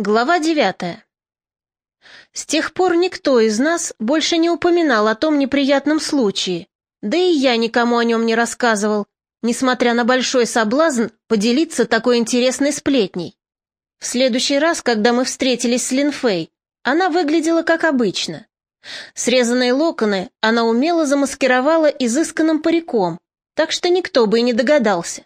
Глава девятая. С тех пор никто из нас больше не упоминал о том неприятном случае, да и я никому о нем не рассказывал, несмотря на большой соблазн поделиться такой интересной сплетней. В следующий раз, когда мы встретились с Линфей, она выглядела как обычно. Срезанные локоны она умело замаскировала изысканным париком, так что никто бы и не догадался.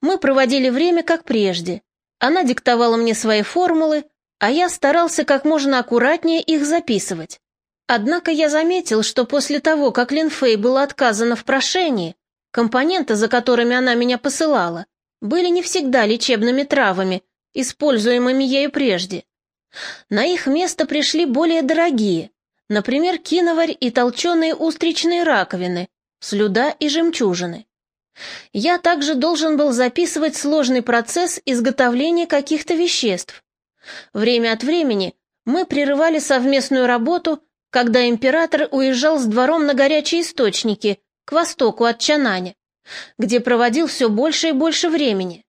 Мы проводили время как прежде, она диктовала мне свои формулы, а я старался как можно аккуратнее их записывать. Однако я заметил, что после того, как Лин Фэй было отказано в прошении, компоненты, за которыми она меня посылала, были не всегда лечебными травами, используемыми ею прежде. На их место пришли более дорогие, например, киноварь и толченые устричные раковины, слюда и жемчужины. Я также должен был записывать сложный процесс изготовления каких-то веществ. Время от времени мы прерывали совместную работу, когда император уезжал с двором на горячие источники, к востоку от Чананя, где проводил все больше и больше времени.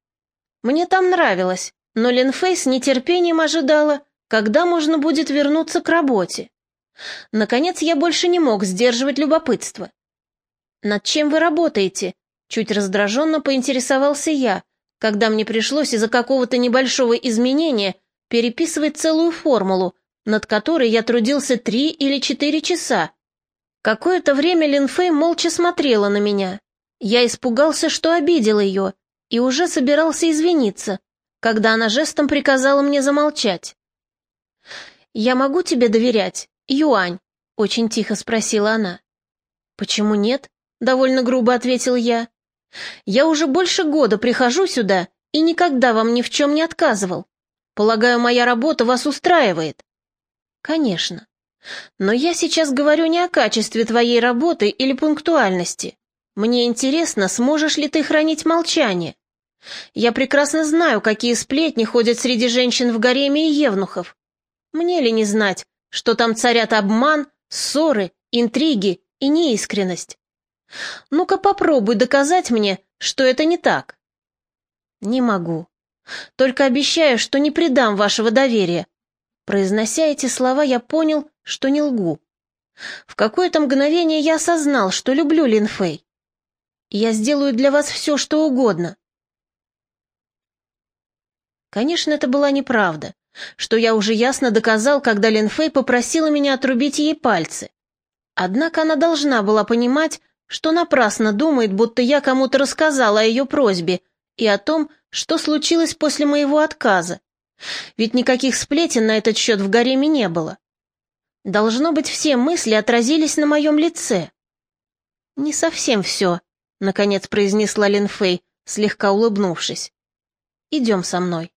Мне там нравилось, но Ленфей с нетерпением ожидала, когда можно будет вернуться к работе. Наконец я больше не мог сдерживать любопытство. «Над чем вы работаете?» Чуть раздраженно поинтересовался я, когда мне пришлось из-за какого-то небольшого изменения переписывать целую формулу, над которой я трудился три или четыре часа. Какое-то время Линфей молча смотрела на меня. Я испугался, что обидел ее, и уже собирался извиниться, когда она жестом приказала мне замолчать. «Я могу тебе доверять, Юань?» — очень тихо спросила она. «Почему нет?» — довольно грубо ответил я. Я уже больше года прихожу сюда и никогда вам ни в чем не отказывал. Полагаю, моя работа вас устраивает?» «Конечно. Но я сейчас говорю не о качестве твоей работы или пунктуальности. Мне интересно, сможешь ли ты хранить молчание. Я прекрасно знаю, какие сплетни ходят среди женщин в гареме и евнухов. Мне ли не знать, что там царят обман, ссоры, интриги и неискренность? Ну-ка попробуй доказать мне, что это не так. Не могу. Только обещаю, что не предам вашего доверия. Произнося эти слова, я понял, что не лгу. В какое-то мгновение я осознал, что люблю Линфей. Я сделаю для вас все, что угодно. Конечно, это была неправда, что я уже ясно доказал, когда Линфей попросила меня отрубить ей пальцы. Однако она должна была понимать, что напрасно думает, будто я кому-то рассказала о ее просьбе и о том, что случилось после моего отказа. Ведь никаких сплетен на этот счет в гареме не было. Должно быть, все мысли отразились на моем лице. «Не совсем все», — наконец произнесла Линфей, слегка улыбнувшись. «Идем со мной».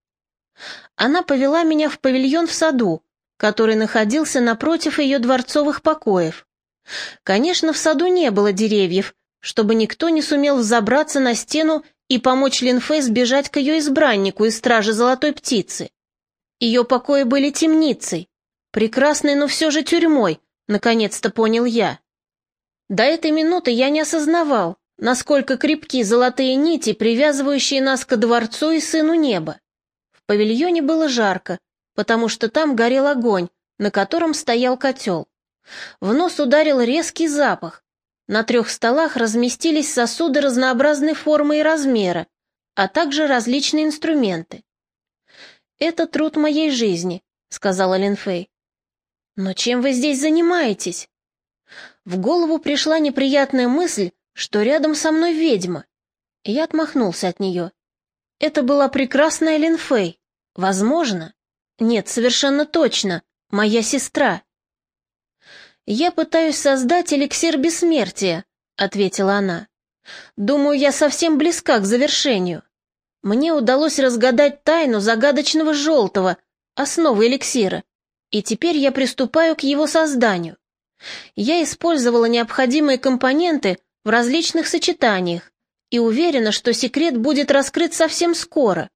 Она повела меня в павильон в саду, который находился напротив ее дворцовых покоев. Конечно, в саду не было деревьев, чтобы никто не сумел взобраться на стену и помочь Линфей сбежать к ее избраннику из стражи Золотой Птицы. Ее покои были темницей, прекрасной, но все же тюрьмой, наконец-то понял я. До этой минуты я не осознавал, насколько крепки золотые нити, привязывающие нас ко дворцу и сыну неба. В павильоне было жарко, потому что там горел огонь, на котором стоял котел. В нос ударил резкий запах. На трех столах разместились сосуды разнообразной формы и размера, а также различные инструменты. «Это труд моей жизни», — сказала Линфей. «Но чем вы здесь занимаетесь?» В голову пришла неприятная мысль, что рядом со мной ведьма. Я отмахнулся от нее. Это была прекрасная Линфей. Возможно. Нет, совершенно точно. Моя сестра. «Я пытаюсь создать эликсир бессмертия», — ответила она. «Думаю, я совсем близка к завершению. Мне удалось разгадать тайну загадочного желтого, основы эликсира, и теперь я приступаю к его созданию. Я использовала необходимые компоненты в различных сочетаниях и уверена, что секрет будет раскрыт совсем скоро».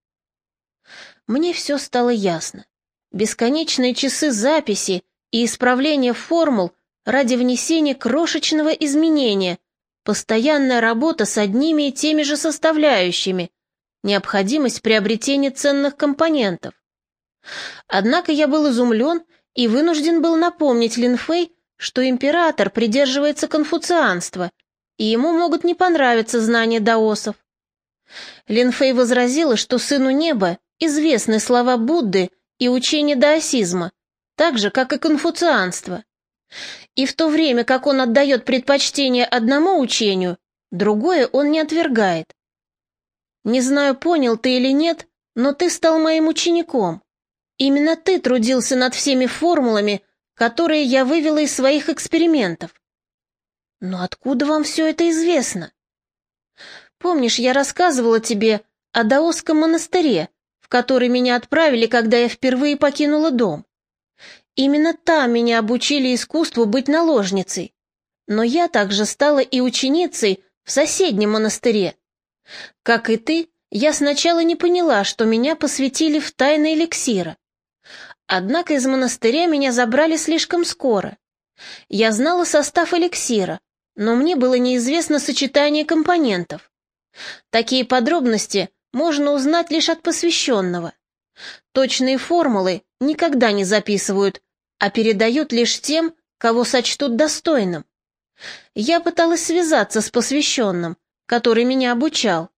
Мне все стало ясно. Бесконечные часы записи и исправления формул ради внесения крошечного изменения, постоянная работа с одними и теми же составляющими, необходимость приобретения ценных компонентов. Однако я был изумлен и вынужден был напомнить Линфэй, что император придерживается конфуцианства, и ему могут не понравиться знания даосов. Линфэй возразила, что сыну неба известны слова Будды и учение даосизма, так же, как и конфуцианство. И в то время, как он отдает предпочтение одному учению, другое он не отвергает. Не знаю, понял ты или нет, но ты стал моим учеником. Именно ты трудился над всеми формулами, которые я вывела из своих экспериментов. Но откуда вам все это известно? Помнишь, я рассказывала тебе о даосском монастыре, в который меня отправили, когда я впервые покинула дом? Именно там меня обучили искусству быть наложницей. Но я также стала и ученицей в соседнем монастыре. Как и ты, я сначала не поняла, что меня посвятили в тайны эликсира. Однако из монастыря меня забрали слишком скоро. Я знала состав эликсира, но мне было неизвестно сочетание компонентов. Такие подробности можно узнать лишь от посвященного. Точные формулы никогда не записывают, а передают лишь тем, кого сочтут достойным. Я пыталась связаться с посвященным, который меня обучал,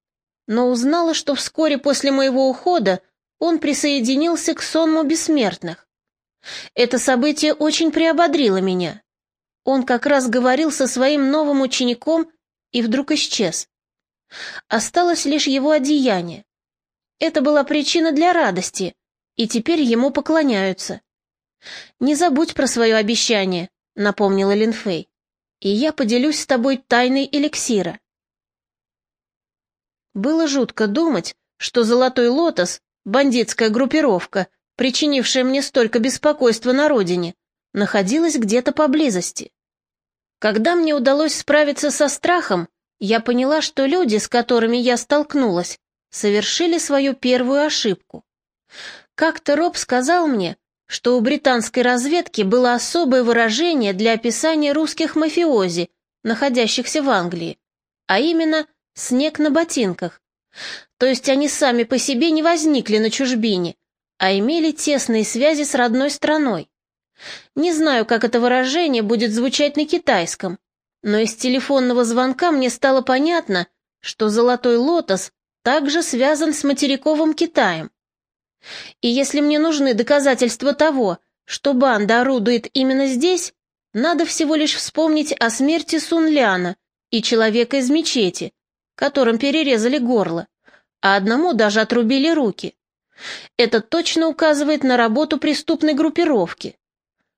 но узнала, что вскоре после моего ухода он присоединился к сонму бессмертных. Это событие очень приободрило меня. Он как раз говорил со своим новым учеником и вдруг исчез. Осталось лишь его одеяние. Это была причина для радости, и теперь ему поклоняются. «Не забудь про свое обещание», — напомнила Линфей, «и я поделюсь с тобой тайной эликсира». Было жутко думать, что «Золотой лотос» — бандитская группировка, причинившая мне столько беспокойства на родине, находилась где-то поблизости. Когда мне удалось справиться со страхом, я поняла, что люди, с которыми я столкнулась, совершили свою первую ошибку. Как-то Роб сказал мне, что у британской разведки было особое выражение для описания русских мафиози, находящихся в Англии, а именно «снег на ботинках». То есть они сами по себе не возникли на чужбине, а имели тесные связи с родной страной. Не знаю, как это выражение будет звучать на китайском, но из телефонного звонка мне стало понятно, что «Золотой лотос» также связан с материковым Китаем. И если мне нужны доказательства того, что банда орудует именно здесь, надо всего лишь вспомнить о смерти Сунляна и человека из мечети, которым перерезали горло, а одному даже отрубили руки. Это точно указывает на работу преступной группировки.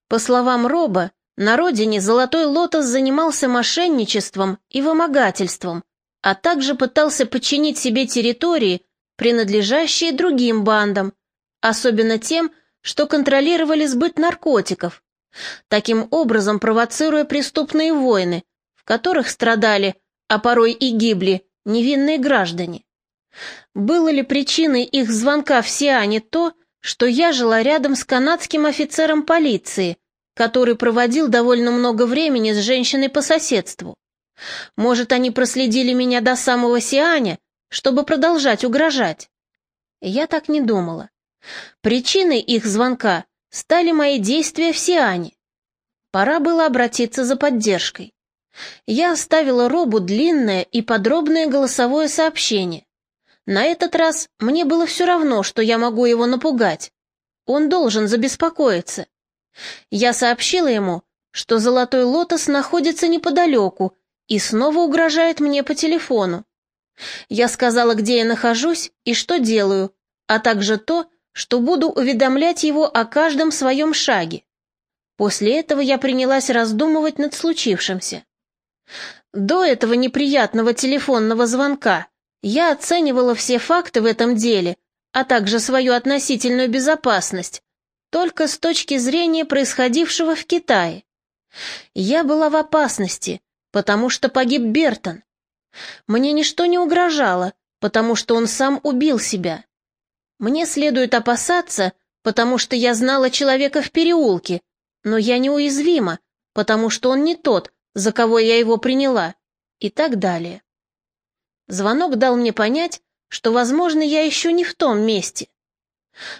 По словам Роба, на родине Золотой Лотос занимался мошенничеством и вымогательством, а также пытался подчинить себе территории, принадлежащие другим бандам, особенно тем, что контролировали сбыт наркотиков, таким образом провоцируя преступные войны, в которых страдали, а порой и гибли, невинные граждане. Было ли причиной их звонка в Сиане то, что я жила рядом с канадским офицером полиции, который проводил довольно много времени с женщиной по соседству. Может, они проследили меня до самого Сианя, чтобы продолжать угрожать? Я так не думала. Причиной их звонка стали мои действия в Сиане. Пора было обратиться за поддержкой. Я оставила Робу длинное и подробное голосовое сообщение. На этот раз мне было все равно, что я могу его напугать. Он должен забеспокоиться. Я сообщила ему, что золотой лотос находится неподалеку и снова угрожает мне по телефону. Я сказала, где я нахожусь и что делаю, а также то, что буду уведомлять его о каждом своем шаге. После этого я принялась раздумывать над случившимся. До этого неприятного телефонного звонка я оценивала все факты в этом деле, а также свою относительную безопасность, только с точки зрения происходившего в Китае. Я была в опасности, потому что погиб Бертон. Мне ничто не угрожало, потому что он сам убил себя. Мне следует опасаться, потому что я знала человека в переулке, но я неуязвима, потому что он не тот, за кого я его приняла, и так далее. Звонок дал мне понять, что, возможно, я еще не в том месте.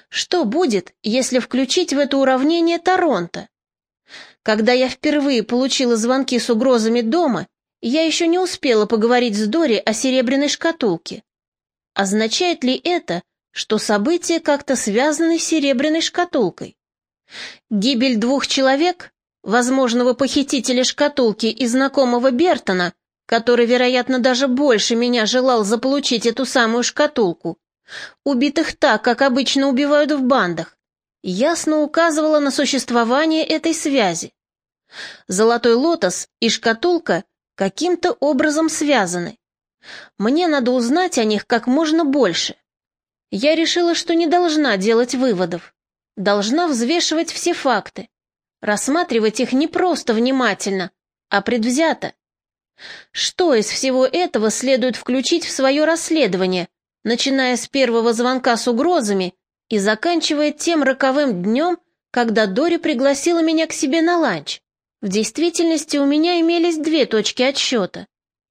Что будет, если включить в это уравнение Торонто? Когда я впервые получила звонки с угрозами дома, я еще не успела поговорить с Дори о серебряной шкатулке. Означает ли это, что события как-то связаны с серебряной шкатулкой? Гибель двух человек, возможного похитителя шкатулки и знакомого Бертона, который, вероятно, даже больше меня желал заполучить эту самую шкатулку, убитых так, как обычно убивают в бандах, ясно указывала на существование этой связи. Золотой лотос и шкатулка каким-то образом связаны. Мне надо узнать о них как можно больше. Я решила, что не должна делать выводов. Должна взвешивать все факты. Рассматривать их не просто внимательно, а предвзято. Что из всего этого следует включить в свое расследование, начиная с первого звонка с угрозами и заканчивая тем роковым днем, когда Дори пригласила меня к себе на ланч? В действительности у меня имелись две точки отсчета.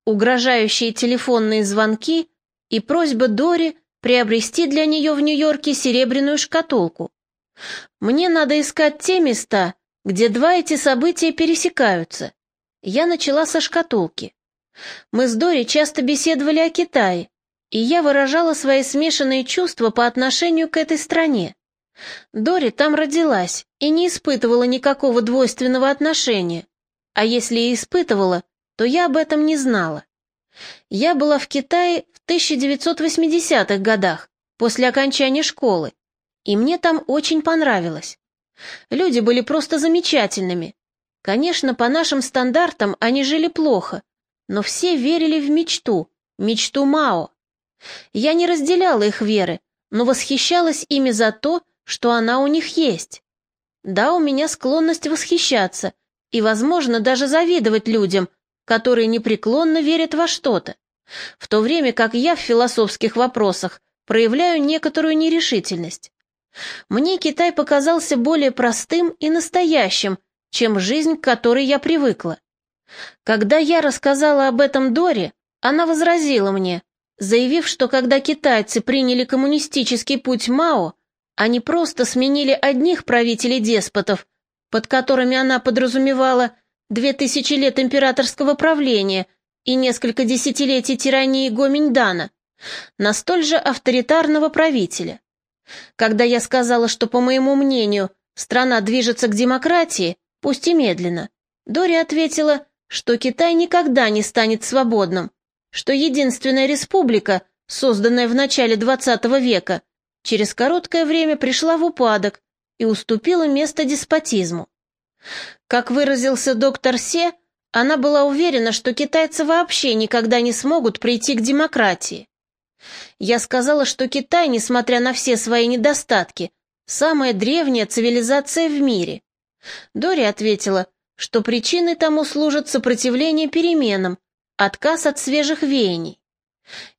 Угрожающие телефонные звонки и просьба Дори приобрести для нее в Нью-Йорке серебряную шкатулку. Мне надо искать те места, где два эти события пересекаются. Я начала со шкатулки. Мы с Дори часто беседовали о Китае, и я выражала свои смешанные чувства по отношению к этой стране. Дори там родилась и не испытывала никакого двойственного отношения, а если и испытывала, то я об этом не знала. Я была в Китае в 1980-х годах, после окончания школы, и мне там очень понравилось. Люди были просто замечательными. Конечно, по нашим стандартам они жили плохо, но все верили в мечту, мечту Мао. Я не разделяла их веры, но восхищалась ими за то, что она у них есть. Да, у меня склонность восхищаться и, возможно, даже завидовать людям, которые непреклонно верят во что-то, в то время как я в философских вопросах проявляю некоторую нерешительность. Мне Китай показался более простым и настоящим, чем жизнь, к которой я привыкла. Когда я рассказала об этом Доре, она возразила мне, заявив, что когда китайцы приняли коммунистический путь Мао, они просто сменили одних правителей-деспотов, под которыми она подразумевала две тысячи лет императорского правления и несколько десятилетий тирании Гоминьдана, на столь же авторитарного правителя. Когда я сказала, что, по моему мнению, страна движется к демократии, пусть и медленно, Дори ответила, что Китай никогда не станет свободным, что единственная республика, созданная в начале XX века, через короткое время пришла в упадок и уступила место деспотизму. Как выразился доктор Се, она была уверена, что китайцы вообще никогда не смогут прийти к демократии. Я сказала, что Китай, несмотря на все свои недостатки, самая древняя цивилизация в мире. Дори ответила, что причиной тому служит сопротивление переменам, отказ от свежих веяний.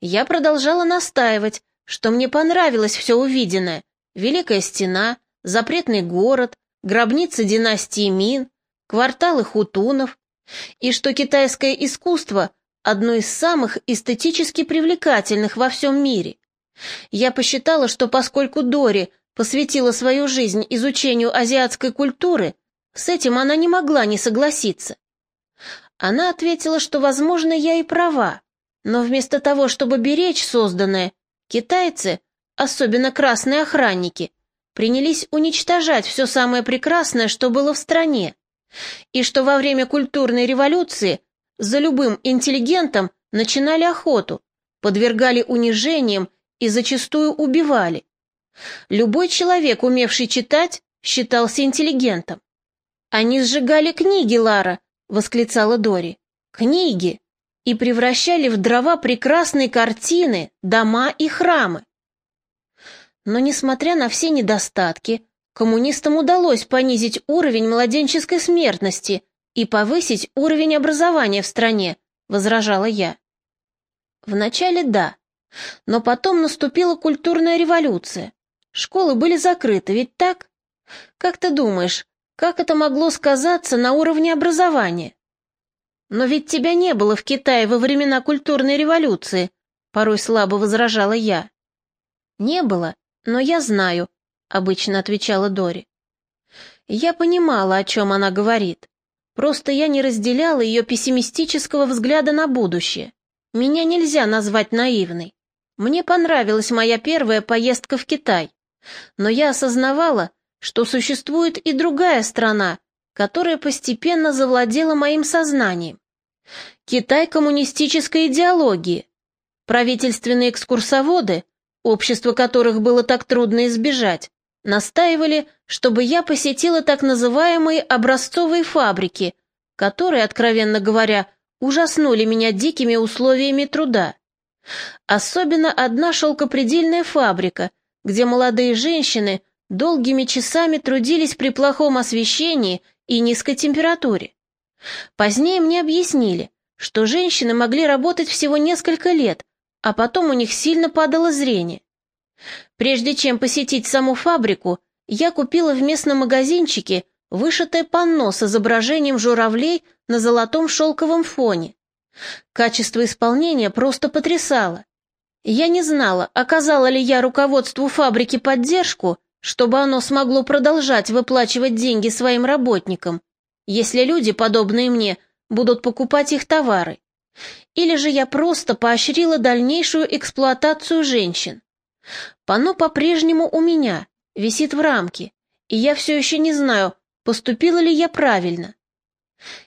Я продолжала настаивать, что мне понравилось все увиденное. Великая стена, запретный город, гробница династии Мин, кварталы хутунов, и что китайское искусство одно из самых эстетически привлекательных во всем мире. Я посчитала, что поскольку Дори посвятила свою жизнь изучению азиатской культуры, с этим она не могла не согласиться. Она ответила, что, возможно, я и права, но вместо того, чтобы беречь созданное, Китайцы, особенно красные охранники, принялись уничтожать все самое прекрасное, что было в стране, и что во время культурной революции за любым интеллигентом начинали охоту, подвергали унижениям и зачастую убивали. Любой человек, умевший читать, считался интеллигентом. «Они сжигали книги, Лара!» — восклицала Дори. «Книги! и превращали в дрова прекрасные картины, дома и храмы. Но, несмотря на все недостатки, коммунистам удалось понизить уровень младенческой смертности и повысить уровень образования в стране, возражала я. Вначале да, но потом наступила культурная революция. Школы были закрыты, ведь так? Как ты думаешь, как это могло сказаться на уровне образования? «Но ведь тебя не было в Китае во времена культурной революции», — порой слабо возражала я. «Не было, но я знаю, обычно отвечала Дори. Я понимала, о чем она говорит. Просто я не разделяла ее пессимистического взгляда на будущее. Меня нельзя назвать наивной. Мне понравилась моя первая поездка в Китай, но я осознавала, что существует и другая страна, которая постепенно завладела моим сознанием. Китай коммунистической идеологии. Правительственные экскурсоводы, общество которых было так трудно избежать, настаивали, чтобы я посетила так называемые образцовые фабрики, которые, откровенно говоря, ужаснули меня дикими условиями труда. Особенно одна шелкопредельная фабрика, где молодые женщины долгими часами трудились при плохом освещении и низкой температуре. Позднее мне объяснили, что женщины могли работать всего несколько лет, а потом у них сильно падало зрение. Прежде чем посетить саму фабрику, я купила в местном магазинчике вышитое панно с изображением журавлей на золотом шелковом фоне. Качество исполнения просто потрясало. Я не знала, оказала ли я руководству фабрики поддержку, чтобы оно смогло продолжать выплачивать деньги своим работникам, если люди, подобные мне, будут покупать их товары. Или же я просто поощрила дальнейшую эксплуатацию женщин. Пано по-прежнему у меня, висит в рамке, и я все еще не знаю, поступила ли я правильно.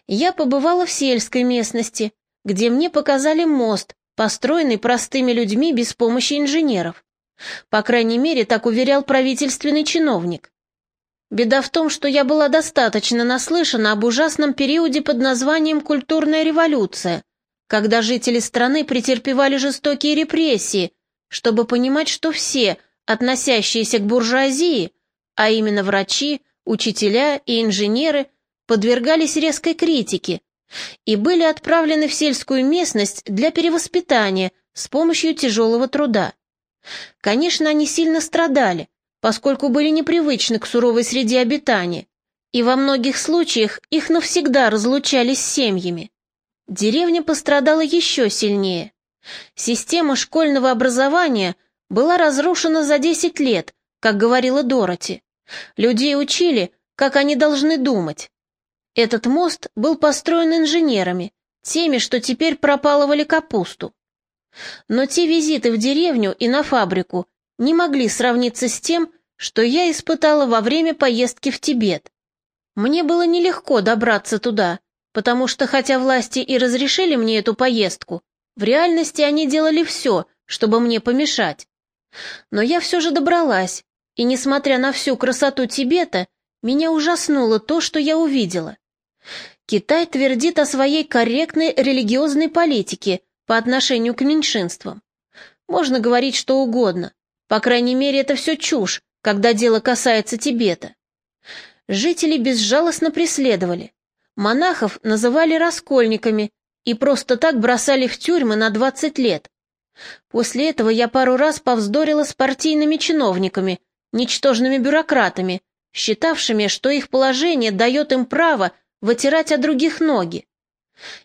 Я побывала в сельской местности, где мне показали мост, построенный простыми людьми без помощи инженеров. По крайней мере, так уверял правительственный чиновник. Беда в том, что я была достаточно наслышана об ужасном периоде под названием «Культурная революция», когда жители страны претерпевали жестокие репрессии, чтобы понимать, что все, относящиеся к буржуазии, а именно врачи, учителя и инженеры, подвергались резкой критике и были отправлены в сельскую местность для перевоспитания с помощью тяжелого труда. Конечно, они сильно страдали, поскольку были непривычны к суровой среде обитания, и во многих случаях их навсегда разлучали с семьями. Деревня пострадала еще сильнее. Система школьного образования была разрушена за 10 лет, как говорила Дороти. Людей учили, как они должны думать. Этот мост был построен инженерами, теми, что теперь пропалывали капусту. Но те визиты в деревню и на фабрику не могли сравниться с тем, что я испытала во время поездки в Тибет. Мне было нелегко добраться туда, потому что хотя власти и разрешили мне эту поездку, в реальности они делали все, чтобы мне помешать. Но я все же добралась, и, несмотря на всю красоту Тибета, меня ужаснуло то, что я увидела. Китай твердит о своей корректной религиозной политике по отношению к меньшинствам. Можно говорить что угодно, по крайней мере, это все чушь, когда дело касается Тибета. Жители безжалостно преследовали. Монахов называли раскольниками и просто так бросали в тюрьмы на 20 лет. После этого я пару раз повздорила с партийными чиновниками, ничтожными бюрократами, считавшими, что их положение дает им право вытирать от других ноги.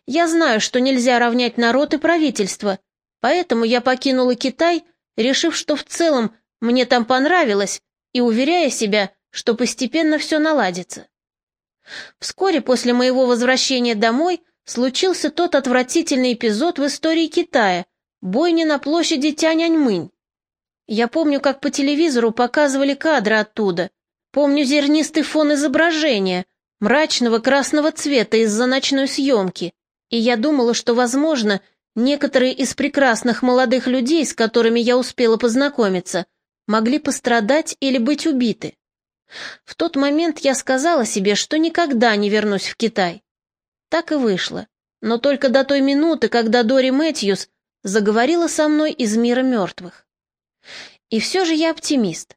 Я знаю, что нельзя равнять народ и правительство, поэтому я покинула Китай решив, что в целом мне там понравилось, и уверяя себя, что постепенно все наладится. Вскоре после моего возвращения домой случился тот отвратительный эпизод в истории Китая – бойня на площади Тяньаньмынь. Я помню, как по телевизору показывали кадры оттуда. Помню зернистый фон изображения, мрачного красного цвета из-за ночной съемки. И я думала, что, возможно, Некоторые из прекрасных молодых людей, с которыми я успела познакомиться, могли пострадать или быть убиты. В тот момент я сказала себе, что никогда не вернусь в Китай. Так и вышло, но только до той минуты, когда Дори Мэтьюс заговорила со мной из мира мертвых. И все же я оптимист.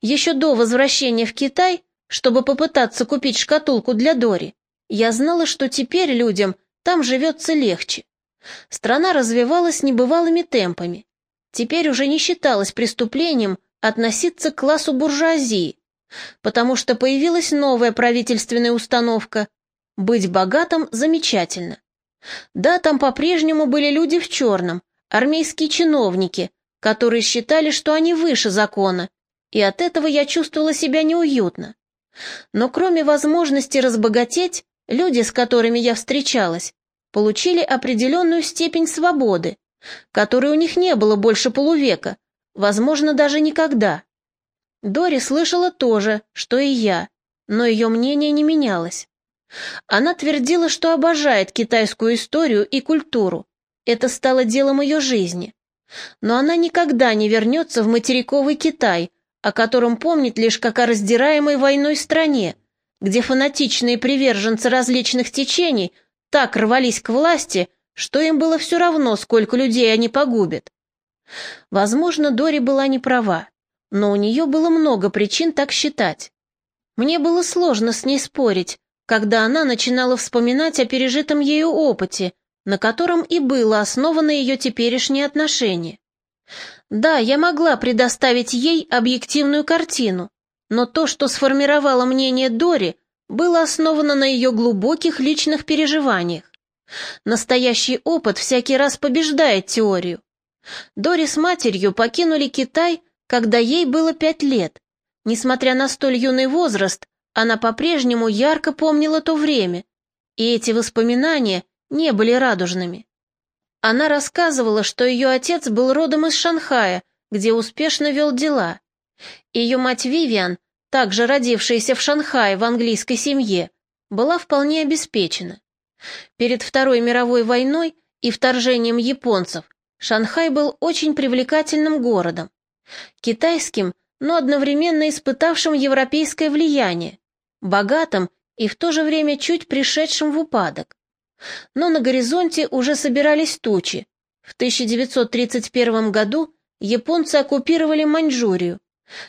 Еще до возвращения в Китай, чтобы попытаться купить шкатулку для Дори, я знала, что теперь людям там живется легче. Страна развивалась небывалыми темпами. Теперь уже не считалось преступлением относиться к классу буржуазии, потому что появилась новая правительственная установка «быть богатым замечательно». Да, там по-прежнему были люди в черном, армейские чиновники, которые считали, что они выше закона, и от этого я чувствовала себя неуютно. Но кроме возможности разбогатеть, люди, с которыми я встречалась, получили определенную степень свободы, которой у них не было больше полувека, возможно, даже никогда. Дори слышала то же, что и я, но ее мнение не менялось. Она твердила, что обожает китайскую историю и культуру. Это стало делом ее жизни. Но она никогда не вернется в материковый Китай, о котором помнит лишь как о раздираемой войной стране, где фанатичные приверженцы различных течений так рвались к власти, что им было все равно, сколько людей они погубят. Возможно, Дори была не права, но у нее было много причин так считать. Мне было сложно с ней спорить, когда она начинала вспоминать о пережитом ею опыте, на котором и было основано ее теперешнее отношение. Да, я могла предоставить ей объективную картину, но то, что сформировало мнение Дори, было основано на ее глубоких личных переживаниях. Настоящий опыт всякий раз побеждает теорию. Дори с матерью покинули Китай, когда ей было пять лет. Несмотря на столь юный возраст, она по-прежнему ярко помнила то время, и эти воспоминания не были радужными. Она рассказывала, что ее отец был родом из Шанхая, где успешно вел дела. Ее мать Вивиан, также родившаяся в Шанхае в английской семье, была вполне обеспечена. Перед Второй мировой войной и вторжением японцев Шанхай был очень привлекательным городом. Китайским, но одновременно испытавшим европейское влияние, богатым и в то же время чуть пришедшим в упадок. Но на горизонте уже собирались тучи. В 1931 году японцы оккупировали Маньчжурию,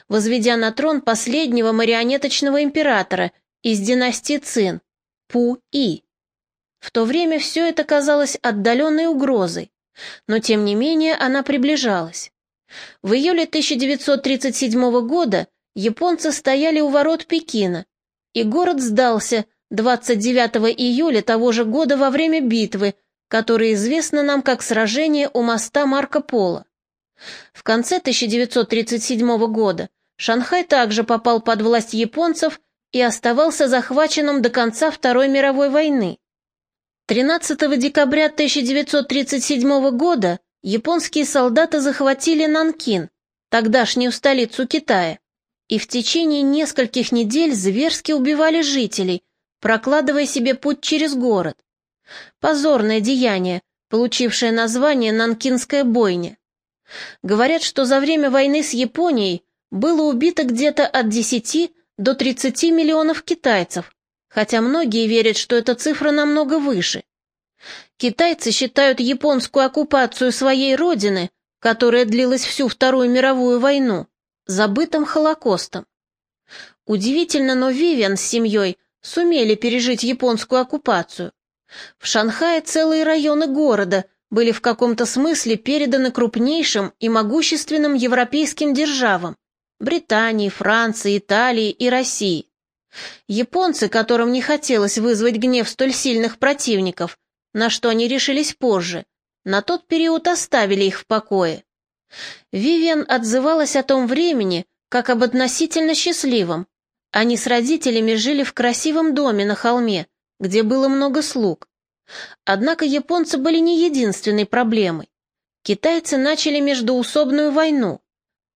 возведя на трон последнего марионеточного императора из династии Цин, Пу-И. В то время все это казалось отдаленной угрозой, но тем не менее она приближалась. В июле 1937 года японцы стояли у ворот Пекина, и город сдался – 29 июля того же года во время битвы, которая известна нам как сражение у моста Марко Поло. В конце 1937 года Шанхай также попал под власть японцев и оставался захваченным до конца Второй мировой войны. 13 декабря 1937 года японские солдаты захватили Нанкин, тогдашнюю столицу Китая, и в течение нескольких недель зверски убивали жителей, прокладывая себе путь через город. Позорное деяние, получившее название Нанкинская бойня. Говорят, что за время войны с Японией было убито где-то от 10 до 30 миллионов китайцев, хотя многие верят, что эта цифра намного выше. Китайцы считают японскую оккупацию своей родины, которая длилась всю Вторую мировую войну, забытым Холокостом. Удивительно, но Вивиан с семьей сумели пережить японскую оккупацию. В Шанхае целые районы города были в каком-то смысле переданы крупнейшим и могущественным европейским державам – Британии, Франции, Италии и России. Японцы, которым не хотелось вызвать гнев столь сильных противников, на что они решились позже, на тот период оставили их в покое. Вивиан отзывалась о том времени как об относительно счастливом, они с родителями жили в красивом доме на холме, где было много слуг. Однако японцы были не единственной проблемой. Китайцы начали междуусобную войну.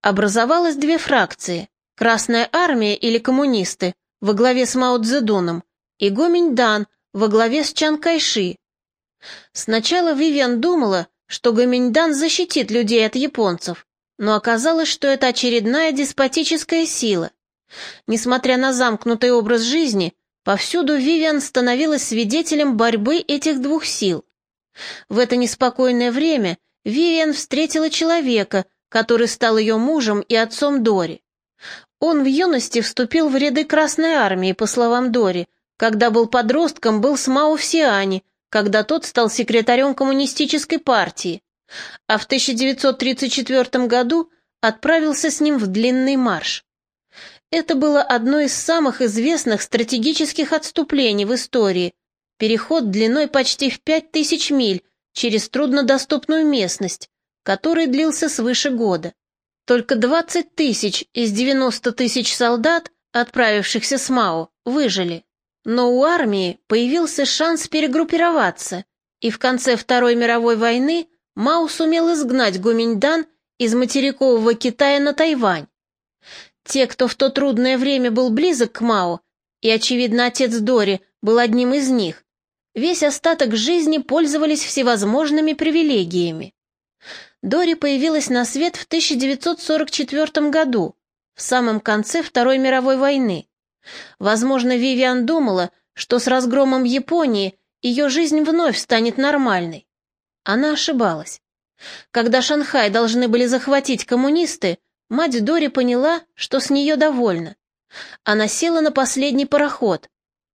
Образовалось две фракции – Красная армия или коммунисты во главе с Мао Цзэдуном и Гоминьдан во главе с Чан Кайши. Сначала Вивиан думала, что Гоминьдан защитит людей от японцев, но оказалось, что это очередная деспотическая сила – Несмотря на замкнутый образ жизни, повсюду Вивиан становилась свидетелем борьбы этих двух сил. В это неспокойное время Вивиан встретила человека, который стал ее мужем и отцом Дори. Он в юности вступил в ряды Красной Армии, по словам Дори, когда был подростком, был с Мао в Сиане, когда тот стал секретарем коммунистической партии, а в 1934 году отправился с ним в длинный марш. Это было одно из самых известных стратегических отступлений в истории. Переход длиной почти в пять тысяч миль через труднодоступную местность, который длился свыше года. Только 20 тысяч из 90 тысяч солдат, отправившихся с Мао, выжили. Но у армии появился шанс перегруппироваться, и в конце Второй мировой войны Мао сумел изгнать Гуминьдан из материкового Китая на Тайвань. Те, кто в то трудное время был близок к Мао, и, очевидно, отец Дори был одним из них, весь остаток жизни пользовались всевозможными привилегиями. Дори появилась на свет в 1944 году, в самом конце Второй мировой войны. Возможно, Вивиан думала, что с разгромом Японии ее жизнь вновь станет нормальной. Она ошибалась. Когда Шанхай должны были захватить коммунисты, мать Дори поняла, что с нее довольна. Она села на последний пароход.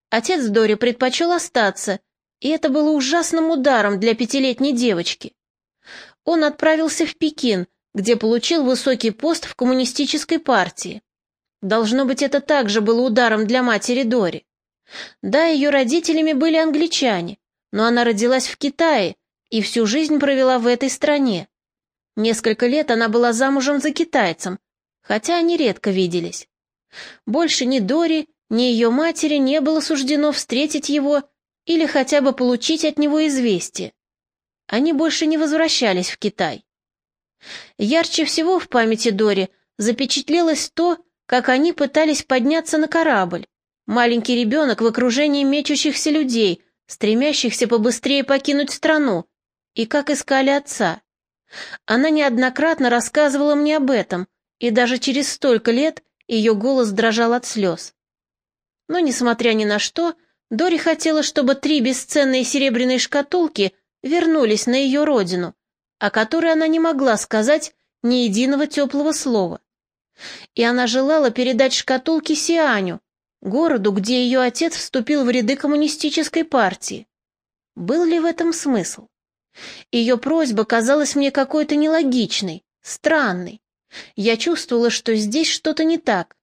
Отец Дори предпочел остаться, и это было ужасным ударом для пятилетней девочки. Он отправился в Пекин, где получил высокий пост в коммунистической партии. Должно быть, это также было ударом для матери Дори. Да, ее родителями были англичане, но она родилась в Китае и всю жизнь провела в этой стране. Несколько лет она была замужем за китайцем, хотя они редко виделись. Больше ни Дори, ни ее матери не было суждено встретить его или хотя бы получить от него известие. Они больше не возвращались в Китай. Ярче всего в памяти Дори запечатлелось то, как они пытались подняться на корабль. Маленький ребенок в окружении мечущихся людей, стремящихся побыстрее покинуть страну, и как искали отца. Она неоднократно рассказывала мне об этом, и даже через столько лет ее голос дрожал от слез. Но, несмотря ни на что, Дори хотела, чтобы три бесценные серебряные шкатулки вернулись на ее родину, о которой она не могла сказать ни единого теплого слова. И она желала передать шкатулки Сианю, городу, где ее отец вступил в ряды коммунистической партии. Был ли в этом смысл? Ее просьба казалась мне какой-то нелогичной, странной. Я чувствовала, что здесь что-то не так.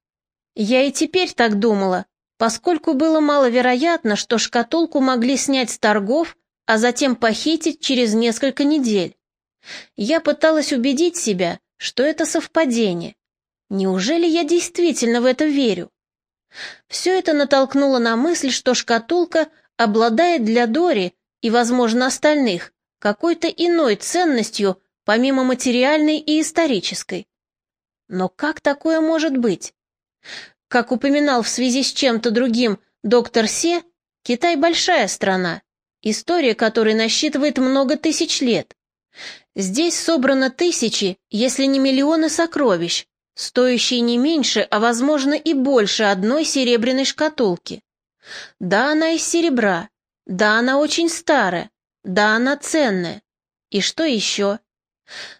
Я и теперь так думала, поскольку было маловероятно, что шкатулку могли снять с торгов, а затем похитить через несколько недель. Я пыталась убедить себя, что это совпадение. Неужели я действительно в это верю? Все это натолкнуло на мысль, что шкатулка обладает для Дори и, возможно, остальных какой-то иной ценностью, помимо материальной и исторической. Но как такое может быть? Как упоминал в связи с чем-то другим доктор Се, Китай большая страна, история которой насчитывает много тысяч лет. Здесь собрано тысячи, если не миллионы сокровищ, стоящие не меньше, а возможно и больше одной серебряной шкатулки. Да, она из серебра, да, она очень старая, да, она ценная. И что еще?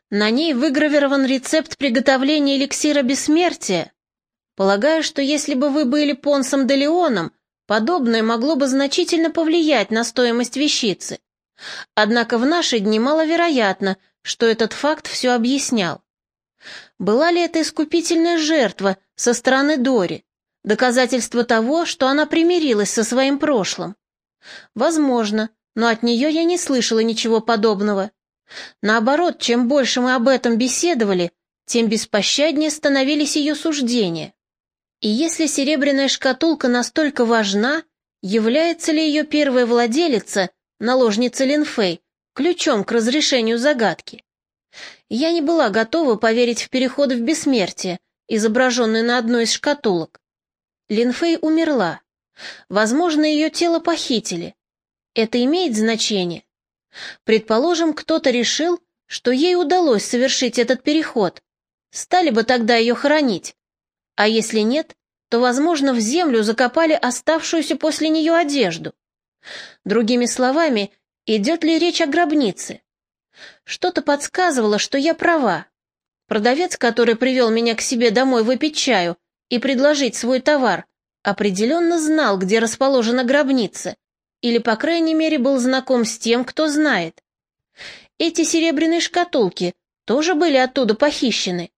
На ней выгравирован рецепт приготовления эликсира бессмертия. Полагаю, что если бы вы были Понсом де Леоном, подобное могло бы значительно повлиять на стоимость вещицы. Однако в наши дни маловероятно, что этот факт все объяснял. Была ли это искупительная жертва со стороны Дори, доказательство того, что она примирилась со своим прошлым? Возможно, но от нее я не слышала ничего подобного. Наоборот, чем больше мы об этом беседовали, тем беспощаднее становились ее суждения. И если серебряная шкатулка настолько важна, является ли ее первая владелица, наложница Линфей, ключом к разрешению загадки? Я не была готова поверить в переход в бессмертие, изображенный на одной из шкатулок. Линфей умерла. Возможно, ее тело похитили. Это имеет значение? Предположим, кто-то решил, что ей удалось совершить этот переход. Стали бы тогда ее хоронить. А если нет, то, возможно, в землю закопали оставшуюся после нее одежду. Другими словами, идет ли речь о гробнице? Что-то подсказывало, что я права. Продавец, который привел меня к себе домой выпить чаю и предложить свой товар, определенно знал, где расположена гробница, или, по крайней мере, был знаком с тем, кто знает. Эти серебряные шкатулки тоже были оттуда похищены.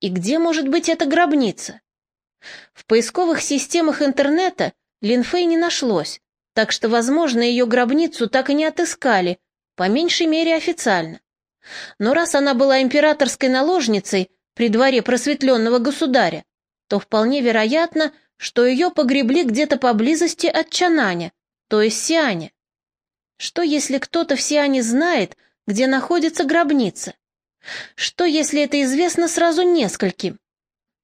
И где может быть эта гробница? В поисковых системах интернета Линфей не нашлось, так что, возможно, ее гробницу так и не отыскали, по меньшей мере официально. Но раз она была императорской наложницей, при дворе просветленного государя, то вполне вероятно, что ее погребли где-то поблизости от Чананя, то есть Сианя. Что, если кто-то в Сиане знает, где находится гробница? Что, если это известно сразу нескольким?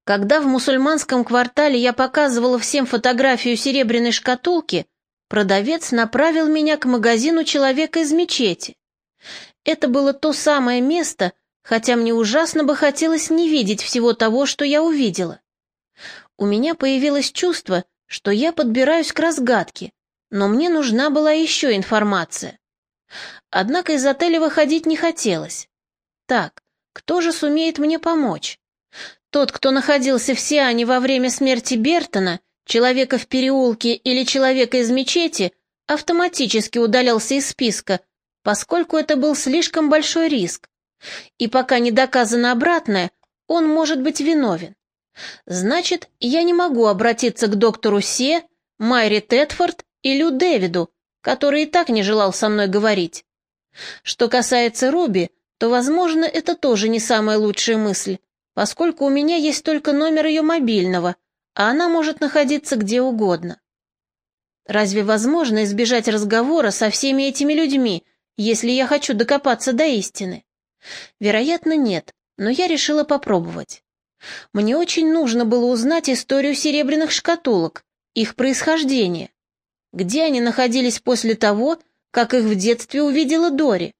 Когда в мусульманском квартале я показывала всем фотографию серебряной шкатулки, продавец направил меня к магазину человека из мечети. Это было то самое место, хотя мне ужасно бы хотелось не видеть всего того, что я увидела. У меня появилось чувство, что я подбираюсь к разгадке, но мне нужна была еще информация. Однако из отеля выходить не хотелось. Так, кто же сумеет мне помочь? Тот, кто находился в Сиане во время смерти Бертона, человека в переулке или человека из мечети, автоматически удалялся из списка, поскольку это был слишком большой риск. И пока не доказано обратное, он может быть виновен. Значит, я не могу обратиться к доктору Се, Майре Тетфорд и Лю Дэвиду, который и так не желал со мной говорить. Что касается Руби, то, возможно, это тоже не самая лучшая мысль, поскольку у меня есть только номер ее мобильного, а она может находиться где угодно. Разве возможно избежать разговора со всеми этими людьми, если я хочу докопаться до истины? Вероятно, нет, но я решила попробовать. Мне очень нужно было узнать историю серебряных шкатулок, их происхождение. Где они находились после того, как их в детстве увидела Дори?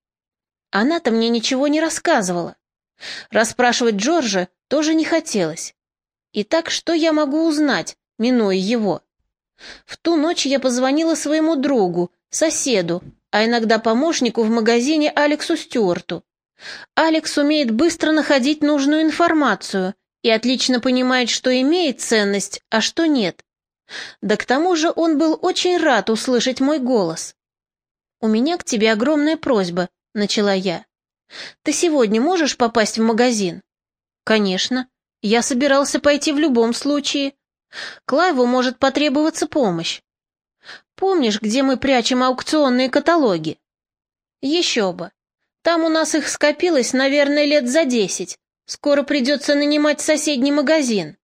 Она-то мне ничего не рассказывала. Расспрашивать Джорджа тоже не хотелось. Итак, что я могу узнать, минуя его? В ту ночь я позвонила своему другу, соседу, а иногда помощнику в магазине Алексу Стюарту. Алекс умеет быстро находить нужную информацию и отлично понимает, что имеет ценность, а что нет. Да к тому же он был очень рад услышать мой голос. «У меня к тебе огромная просьба», — начала я. «Ты сегодня можешь попасть в магазин?» «Конечно. Я собирался пойти в любом случае. Клайву может потребоваться помощь. Помнишь, где мы прячем аукционные каталоги?» «Еще бы. Там у нас их скопилось, наверное, лет за десять. Скоро придется нанимать соседний магазин.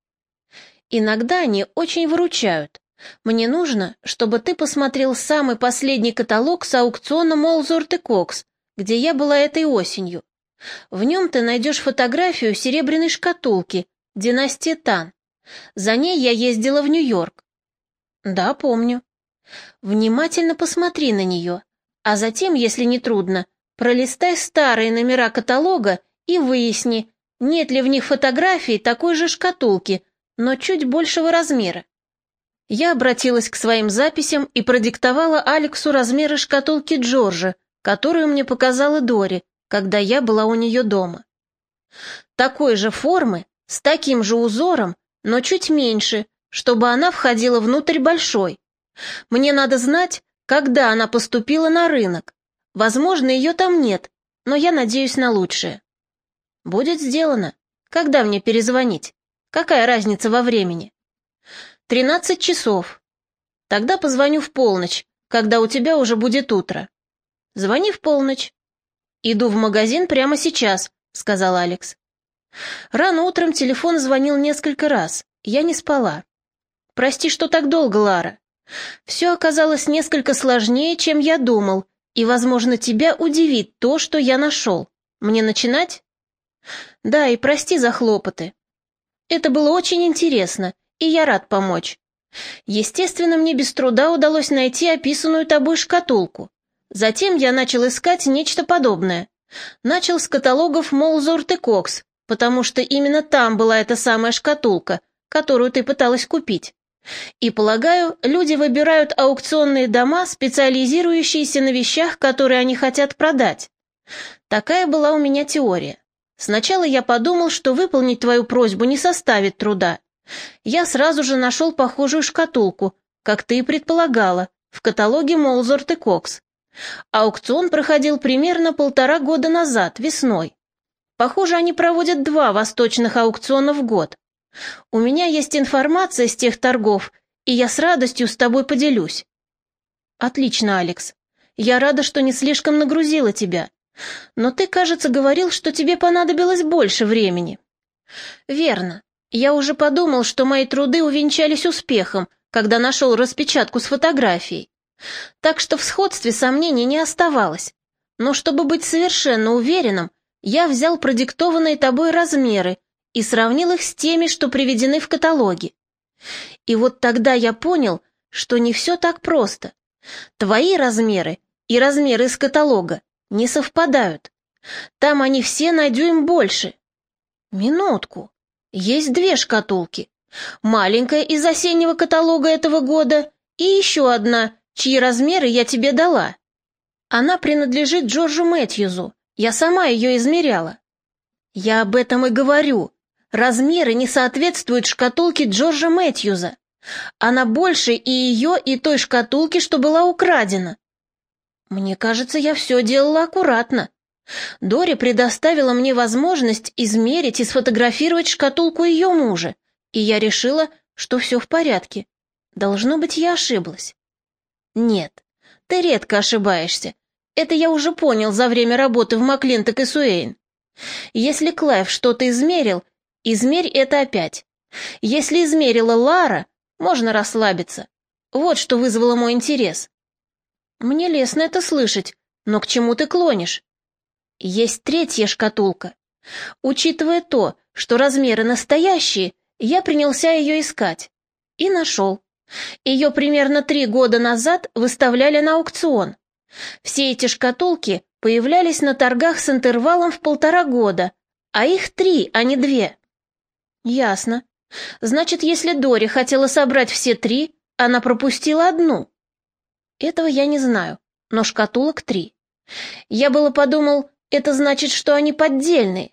Иногда они очень выручают. Мне нужно, чтобы ты посмотрел самый последний каталог с аукциона Молзорт и Кокс, где я была этой осенью. В нем ты найдешь фотографию серебряной шкатулки, династии Тан. За ней я ездила в Нью-Йорк. Да, помню. Внимательно посмотри на нее, а затем, если не трудно, пролистай старые номера каталога и выясни, нет ли в них фотографий такой же шкатулки, но чуть большего размера. Я обратилась к своим записям и продиктовала Алексу размеры шкатулки Джорджа, которую мне показала Дори, когда я была у нее дома. Такой же формы, с таким же узором, но чуть меньше, чтобы она входила внутрь большой. Мне надо знать, когда она поступила на рынок. Возможно, ее там нет, но я надеюсь на лучшее. Будет сделано. Когда мне перезвонить? Какая разница во времени? Тринадцать часов. Тогда позвоню в полночь, когда у тебя уже будет утро. Звони в полночь. Иду в магазин прямо сейчас, сказал Алекс. Рано утром телефон звонил несколько раз. Я не спала. Прости, что так долго, Лара. Все оказалось несколько сложнее, чем я думал, и, возможно, тебя удивит то, что я нашел. Мне начинать? Да, и прости за хлопоты. Это было очень интересно, и я рад помочь. Естественно, мне без труда удалось найти описанную тобой шкатулку. Затем я начал искать нечто подобное. Начал с каталогов Молзорт и Кокс, потому что именно там была эта самая шкатулка, которую ты пыталась купить. И, полагаю, люди выбирают аукционные дома, специализирующиеся на вещах, которые они хотят продать. Такая была у меня теория. Сначала я подумал, что выполнить твою просьбу не составит труда, я сразу же нашел похожую шкатулку, как ты и предполагала, в каталоге Молзорт и Кокс. Аукцион проходил примерно полтора года назад, весной. Похоже, они проводят два восточных аукциона в год. У меня есть информация с тех торгов, и я с радостью с тобой поделюсь. Отлично, Алекс. Я рада, что не слишком нагрузила тебя. Но ты, кажется, говорил, что тебе понадобилось больше времени. Верно. Я уже подумал, что мои труды увенчались успехом, когда нашел распечатку с фотографией. Так что в сходстве сомнений не оставалось. Но чтобы быть совершенно уверенным, я взял продиктованные тобой размеры и сравнил их с теми, что приведены в каталоге. И вот тогда я понял, что не все так просто. Твои размеры и размеры из каталога не совпадают. Там они все на дюйм больше. Минутку. Есть две шкатулки. Маленькая из осеннего каталога этого года и еще одна, чьи размеры я тебе дала. Она принадлежит Джорджу Мэтьюзу. Я сама ее измеряла. Я об этом и говорю. Размеры не соответствуют шкатулке Джорджа Мэтьюза. Она больше и ее, и той шкатулки, что была украдена. Мне кажется, я все делала аккуратно. Дори предоставила мне возможность измерить и сфотографировать шкатулку ее мужа, и я решила, что все в порядке. Должно быть, я ошиблась. Нет, ты редко ошибаешься. Это я уже понял за время работы в Маклинток и Суэйн. Если Клайв что-то измерил, измерь это опять. Если измерила Лара, можно расслабиться. Вот что вызвало мой интерес. Мне лестно это слышать, но к чему ты клонишь? Есть третья шкатулка. Учитывая то, что размеры настоящие, я принялся ее искать. И нашел. Ее примерно три года назад выставляли на аукцион. Все эти шкатулки появлялись на торгах с интервалом в полтора года, а их три, а не две. Ясно. Значит, если Дори хотела собрать все три, она пропустила одну. Этого я не знаю, но шкатулок три. Я было подумал, это значит, что они поддельные.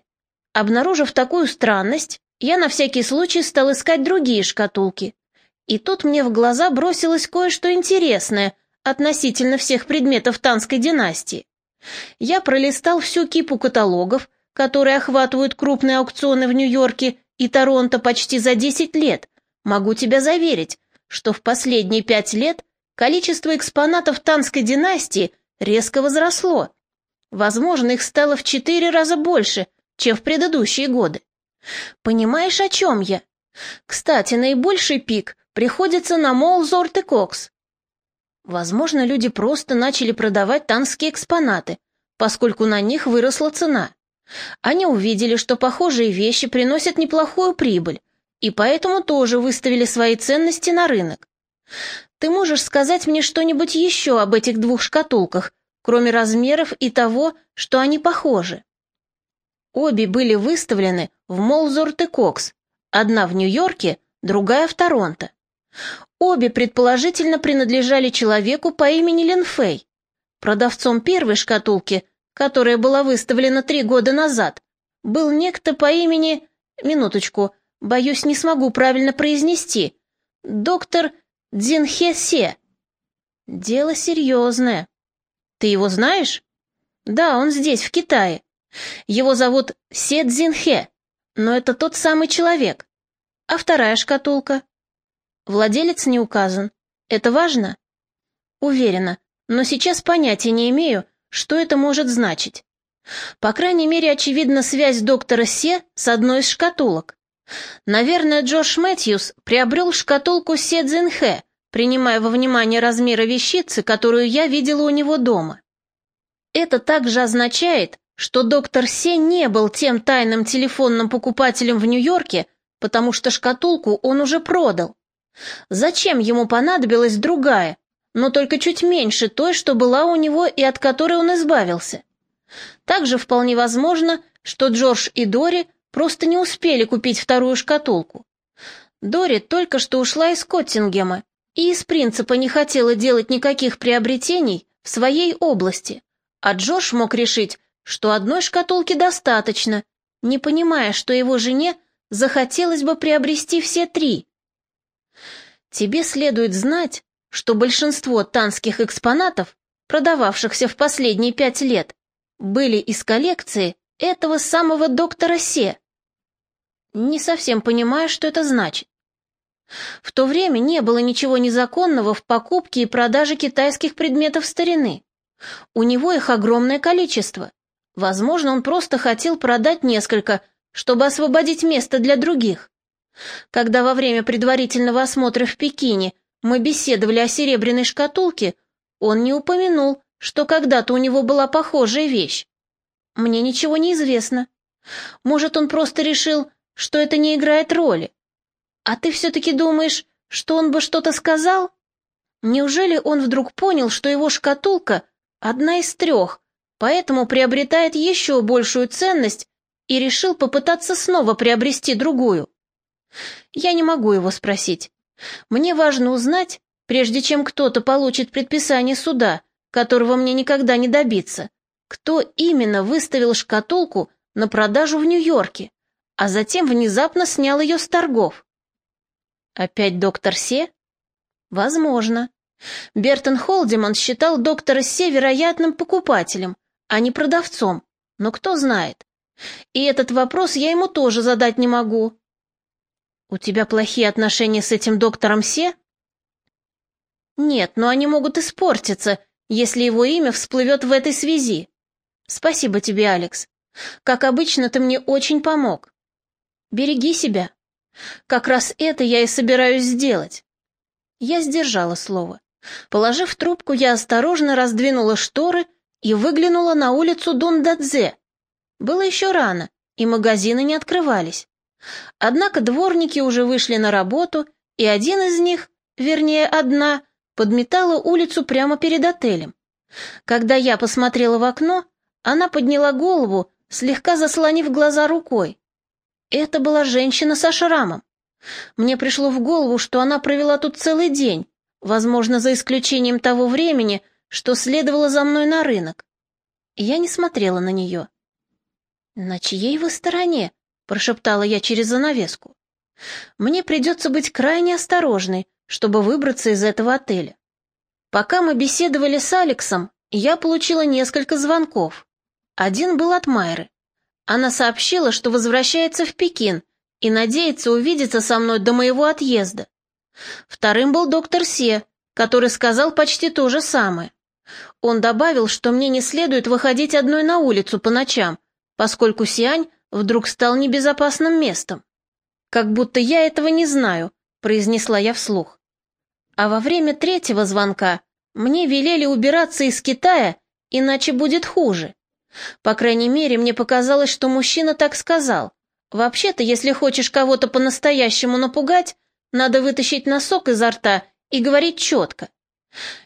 Обнаружив такую странность, я на всякий случай стал искать другие шкатулки. И тут мне в глаза бросилось кое-что интересное относительно всех предметов Танской династии. Я пролистал всю кипу каталогов, которые охватывают крупные аукционы в Нью-Йорке и Торонто почти за 10 лет. Могу тебя заверить, что в последние пять лет количество экспонатов Танской династии резко возросло. Возможно, их стало в четыре раза больше, чем в предыдущие годы. Понимаешь, о чем я? Кстати, наибольший пик приходится на Молзорт и Кокс. Возможно, люди просто начали продавать танские экспонаты, поскольку на них выросла цена. Они увидели, что похожие вещи приносят неплохую прибыль, и поэтому тоже выставили свои ценности на рынок. Ты можешь сказать мне что-нибудь еще об этих двух шкатулках, кроме размеров и того, что они похожи? Обе были выставлены в Молзорт и Кокс, одна в Нью-Йорке, другая в Торонто. Обе предположительно принадлежали человеку по имени Ленфей. Продавцом первой шкатулки, которая была выставлена три года назад, был некто по имени... Минуточку, боюсь, не смогу правильно произнести. Доктор Дзинхесе. Дело серьезное. Ты его знаешь? Да, он здесь, в Китае. Его зовут Се Цзинхэ, но это тот самый человек. А вторая шкатулка? Владелец не указан. Это важно? Уверена, но сейчас понятия не имею, что это может значить. По крайней мере, очевидна связь доктора Се с одной из шкатулок. Наверное, Джош Мэтьюс приобрел шкатулку Се Цзинхэ, принимая во внимание размеры вещицы, которую я видела у него дома. Это также означает, что доктор Се не был тем тайным телефонным покупателем в Нью-Йорке, потому что шкатулку он уже продал. Зачем ему понадобилась другая, но только чуть меньше той, что была у него и от которой он избавился? Также вполне возможно, что Джордж и Дори просто не успели купить вторую шкатулку. Дори только что ушла из Коттингема и из принципа не хотела делать никаких приобретений в своей области, а Джош мог решить, что одной шкатулки достаточно, не понимая, что его жене захотелось бы приобрести все три. Тебе следует знать, что большинство танских экспонатов, продававшихся в последние пять лет, были из коллекции этого самого доктора Се. Не совсем понимаю, что это значит. В то время не было ничего незаконного в покупке и продаже китайских предметов старины. У него их огромное количество. Возможно, он просто хотел продать несколько, чтобы освободить место для других. Когда во время предварительного осмотра в Пекине мы беседовали о серебряной шкатулке, он не упомянул, что когда-то у него была похожая вещь. Мне ничего не известно. Может, он просто решил, что это не играет роли. А ты все-таки думаешь, что он бы что-то сказал? Неужели он вдруг понял, что его шкатулка одна из трех, поэтому приобретает еще большую ценность и решил попытаться снова приобрести другую? Я не могу его спросить. Мне важно узнать, прежде чем кто-то получит предписание суда, которого мне никогда не добиться, кто именно выставил шкатулку на продажу в Нью-Йорке, а затем внезапно снял ее с торгов. Опять доктор Се? Возможно. Бертон Холдиман считал доктора Се вероятным покупателем, а не продавцом, но кто знает. И этот вопрос я ему тоже задать не могу. У тебя плохие отношения с этим доктором Се? Нет, но они могут испортиться, если его имя всплывет в этой связи. Спасибо тебе, Алекс. Как обычно, ты мне очень помог. Береги себя. Как раз это я и собираюсь сделать. Я сдержала слово. Положив трубку, я осторожно раздвинула шторы и выглянула на улицу Дундадзе. Было еще рано, и магазины не открывались. Однако дворники уже вышли на работу, и один из них, вернее, одна, подметала улицу прямо перед отелем. Когда я посмотрела в окно, она подняла голову, слегка заслонив глаза рукой. Это была женщина со шрамом. Мне пришло в голову, что она провела тут целый день, возможно, за исключением того времени, что следовало за мной на рынок. Я не смотрела на нее. «На чьей вы стороне?» — прошептала я через занавеску. «Мне придется быть крайне осторожной, чтобы выбраться из этого отеля. Пока мы беседовали с Алексом, я получила несколько звонков. Один был от Майры. Она сообщила, что возвращается в Пекин и надеется увидеться со мной до моего отъезда. Вторым был доктор Се, который сказал почти то же самое. Он добавил, что мне не следует выходить одной на улицу по ночам, поскольку Сиань вдруг стал небезопасным местом. «Как будто я этого не знаю», — произнесла я вслух. А во время третьего звонка мне велели убираться из Китая, иначе будет хуже. По крайней мере, мне показалось, что мужчина так сказал. Вообще-то, если хочешь кого-то по-настоящему напугать, надо вытащить носок изо рта и говорить четко.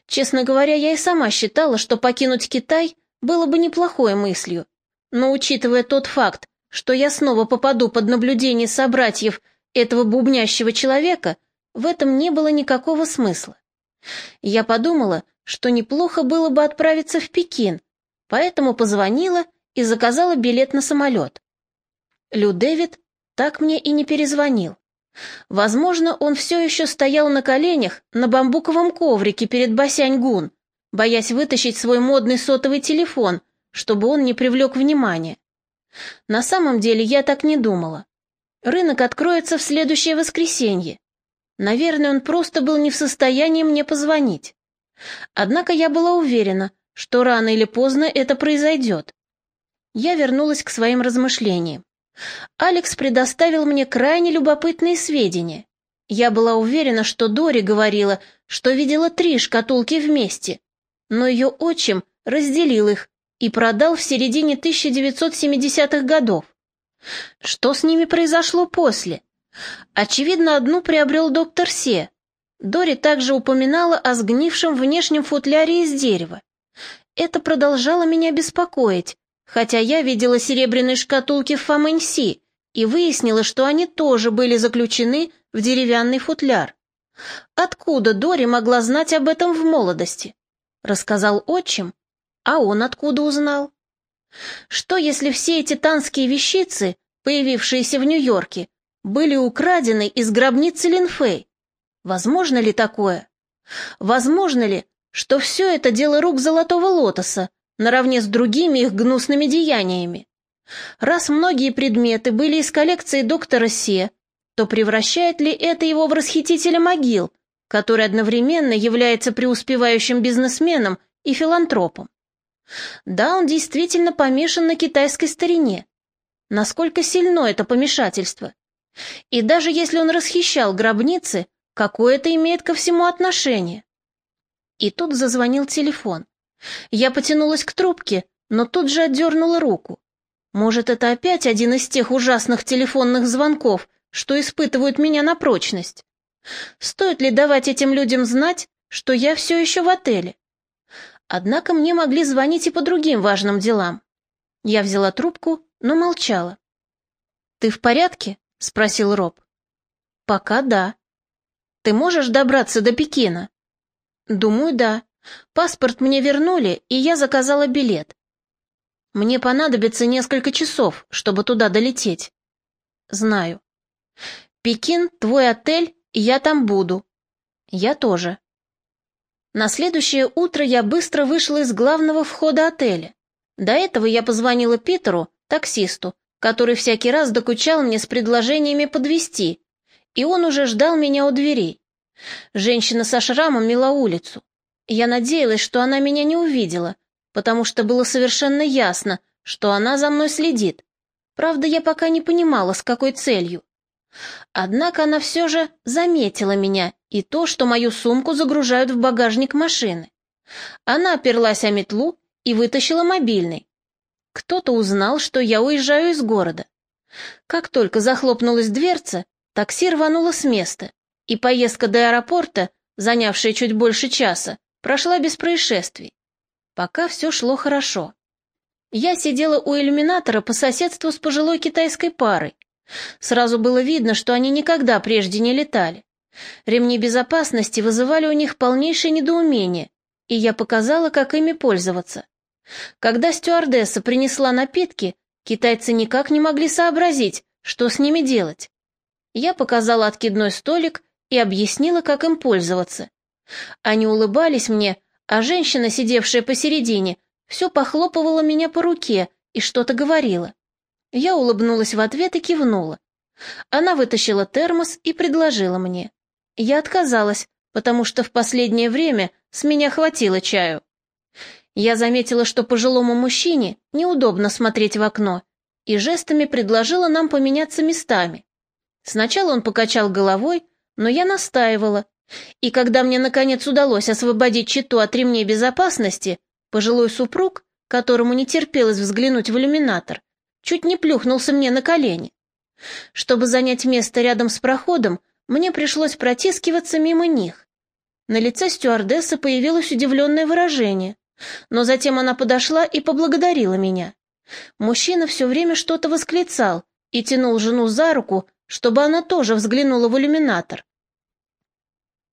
Честно говоря, я и сама считала, что покинуть Китай было бы неплохой мыслью. Но учитывая тот факт, что я снова попаду под наблюдение собратьев этого бубнящего человека, в этом не было никакого смысла. Я подумала, что неплохо было бы отправиться в Пекин, поэтому позвонила и заказала билет на самолет. Лю Дэвид так мне и не перезвонил. Возможно, он все еще стоял на коленях на бамбуковом коврике перед Басяньгун, боясь вытащить свой модный сотовый телефон, чтобы он не привлек внимания. На самом деле я так не думала. Рынок откроется в следующее воскресенье. Наверное, он просто был не в состоянии мне позвонить. Однако я была уверена, что рано или поздно это произойдет. Я вернулась к своим размышлениям. Алекс предоставил мне крайне любопытные сведения. Я была уверена, что Дори говорила, что видела три шкатулки вместе, но ее отчим разделил их и продал в середине 1970-х годов. Что с ними произошло после? Очевидно, одну приобрел доктор Се. Дори также упоминала о сгнившем внешнем футляре из дерева. Это продолжало меня беспокоить, хотя я видела серебряные шкатулки в Фомэньси и выяснила, что они тоже были заключены в деревянный футляр. Откуда Дори могла знать об этом в молодости? Рассказал отчим, а он откуда узнал? Что, если все эти танские вещицы, появившиеся в Нью-Йорке, были украдены из гробницы Линфей? Возможно ли такое? Возможно ли, что все это дело рук Золотого Лотоса, наравне с другими их гнусными деяниями? Раз многие предметы были из коллекции доктора Се, то превращает ли это его в расхитителя могил, который одновременно является преуспевающим бизнесменом и филантропом? Да, он действительно помешан на китайской старине. насколько сильно это помешательство. И даже если он расхищал гробницы, какое это имеет ко всему отношение? И тут зазвонил телефон. Я потянулась к трубке, но тут же отдернула руку. Может, это опять один из тех ужасных телефонных звонков, что испытывают меня на прочность? Стоит ли давать этим людям знать, что я все еще в отеле? Однако мне могли звонить и по другим важным делам. Я взяла трубку, но молчала. «Ты в порядке?» — спросил Роб. «Пока да». «Ты можешь добраться до Пекина?» «Думаю, да. Паспорт мне вернули, и я заказала билет. Мне понадобится несколько часов, чтобы туда долететь». «Знаю». «Пекин — твой отель, я там буду». «Я тоже». На следующее утро я быстро вышла из главного входа отеля. До этого я позвонила Питеру, таксисту, который всякий раз докучал мне с предложениями подвести, и он уже ждал меня у дверей. Женщина со шрамом мела улицу. Я надеялась, что она меня не увидела, потому что было совершенно ясно, что она за мной следит. Правда, я пока не понимала, с какой целью. Однако она все же заметила меня и то, что мою сумку загружают в багажник машины. Она оперлась о метлу и вытащила мобильный. Кто-то узнал, что я уезжаю из города. Как только захлопнулась дверца, такси рвануло с места, и поездка до аэропорта, занявшая чуть больше часа, прошла без происшествий. Пока все шло хорошо. Я сидела у иллюминатора по соседству с пожилой китайской парой. Сразу было видно, что они никогда прежде не летали. Ремни безопасности вызывали у них полнейшее недоумение, и я показала, как ими пользоваться. Когда стюардесса принесла напитки, китайцы никак не могли сообразить, что с ними делать. Я показала откидной столик и объяснила, как им пользоваться. Они улыбались мне, а женщина, сидевшая посередине, все похлопывала меня по руке и что-то говорила. Я улыбнулась в ответ и кивнула. Она вытащила термос и предложила мне. Я отказалась, потому что в последнее время с меня хватило чаю. Я заметила, что пожилому мужчине неудобно смотреть в окно, и жестами предложила нам поменяться местами. Сначала он покачал головой, но я настаивала, и когда мне наконец удалось освободить читу от ремней безопасности, пожилой супруг, которому не терпелось взглянуть в иллюминатор, чуть не плюхнулся мне на колени. Чтобы занять место рядом с проходом, мне пришлось протискиваться мимо них. На лице стюардессы появилось удивленное выражение, но затем она подошла и поблагодарила меня. Мужчина все время что-то восклицал и тянул жену за руку, чтобы она тоже взглянула в иллюминатор.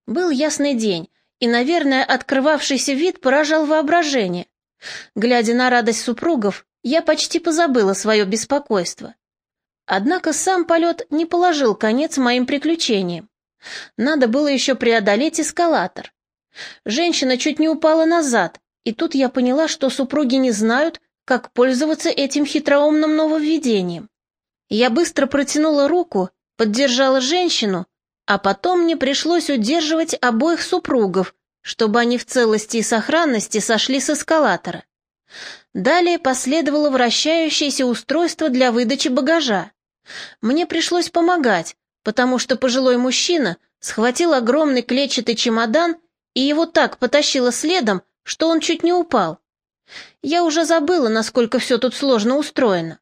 Был ясный день, и, наверное, открывавшийся вид поражал воображение. Глядя на радость супругов, я почти позабыла свое беспокойство. Однако сам полет не положил конец моим приключениям. Надо было еще преодолеть эскалатор. Женщина чуть не упала назад, и тут я поняла, что супруги не знают, как пользоваться этим хитроумным нововведением. Я быстро протянула руку, поддержала женщину, а потом мне пришлось удерживать обоих супругов, чтобы они в целости и сохранности сошли с эскалатора. Далее последовало вращающееся устройство для выдачи багажа. Мне пришлось помогать, потому что пожилой мужчина схватил огромный клетчатый чемодан и его так потащило следом, что он чуть не упал. Я уже забыла, насколько все тут сложно устроено.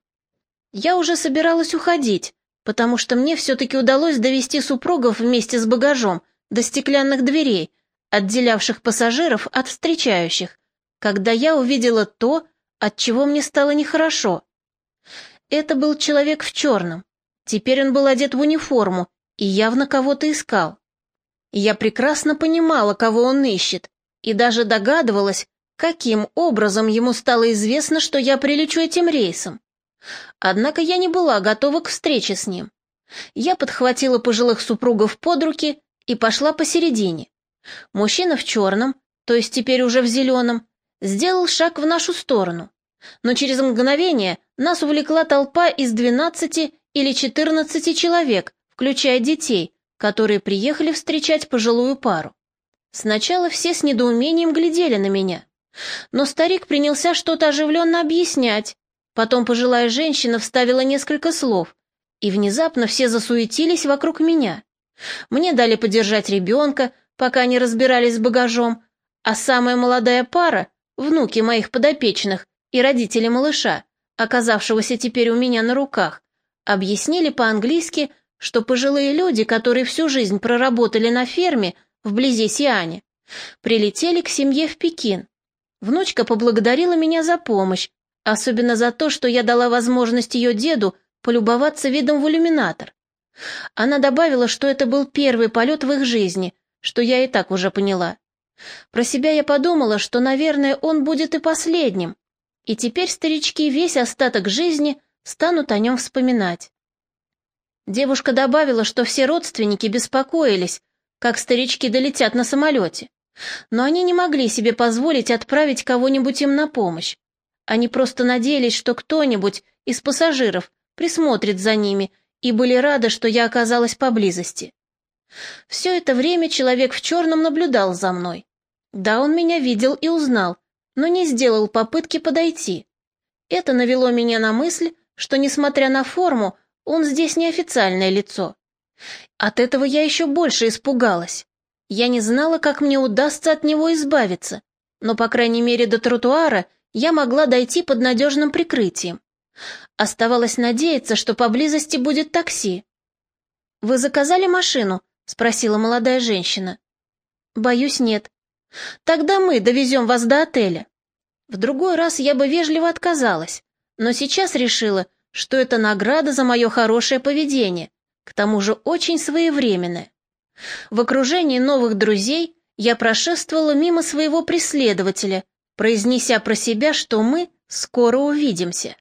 Я уже собиралась уходить, потому что мне все-таки удалось довести супругов вместе с багажом до стеклянных дверей, отделявших пассажиров от встречающих, когда я увидела то, от чего мне стало нехорошо. Это был человек в черном. Теперь он был одет в униформу и явно кого-то искал. Я прекрасно понимала, кого он ищет, и даже догадывалась, каким образом ему стало известно, что я прилечу этим рейсом. Однако я не была готова к встрече с ним. Я подхватила пожилых супругов под руки и пошла посередине. Мужчина в черном, то есть теперь уже в зеленом, сделал шаг в нашу сторону. Но через мгновение нас увлекла толпа из двенадцати или четырнадцати человек, включая детей, которые приехали встречать пожилую пару. Сначала все с недоумением глядели на меня, но старик принялся что-то оживленно объяснять, Потом пожилая женщина вставила несколько слов, и внезапно все засуетились вокруг меня. Мне дали подержать ребенка, пока они разбирались с багажом, а самая молодая пара, внуки моих подопечных и родители малыша, оказавшегося теперь у меня на руках, объяснили по-английски, что пожилые люди, которые всю жизнь проработали на ферме вблизи Сиане, прилетели к семье в Пекин. Внучка поблагодарила меня за помощь, особенно за то, что я дала возможность ее деду полюбоваться видом в иллюминатор. Она добавила, что это был первый полет в их жизни, что я и так уже поняла. Про себя я подумала, что, наверное, он будет и последним, и теперь старички весь остаток жизни станут о нем вспоминать. Девушка добавила, что все родственники беспокоились, как старички долетят на самолете, но они не могли себе позволить отправить кого-нибудь им на помощь. Они просто надеялись, что кто-нибудь из пассажиров присмотрит за ними и были рады, что я оказалась поблизости. Все это время человек в черном наблюдал за мной. Да, он меня видел и узнал, но не сделал попытки подойти. Это навело меня на мысль, что, несмотря на форму, он здесь неофициальное лицо. От этого я еще больше испугалась. Я не знала, как мне удастся от него избавиться, но, по крайней мере, до тротуара я могла дойти под надежным прикрытием. Оставалось надеяться, что поблизости будет такси. «Вы заказали машину?» — спросила молодая женщина. «Боюсь, нет. Тогда мы довезем вас до отеля». В другой раз я бы вежливо отказалась, но сейчас решила, что это награда за мое хорошее поведение, к тому же очень своевременное. В окружении новых друзей я прошествовала мимо своего преследователя, произнеся про себя, что мы скоро увидимся.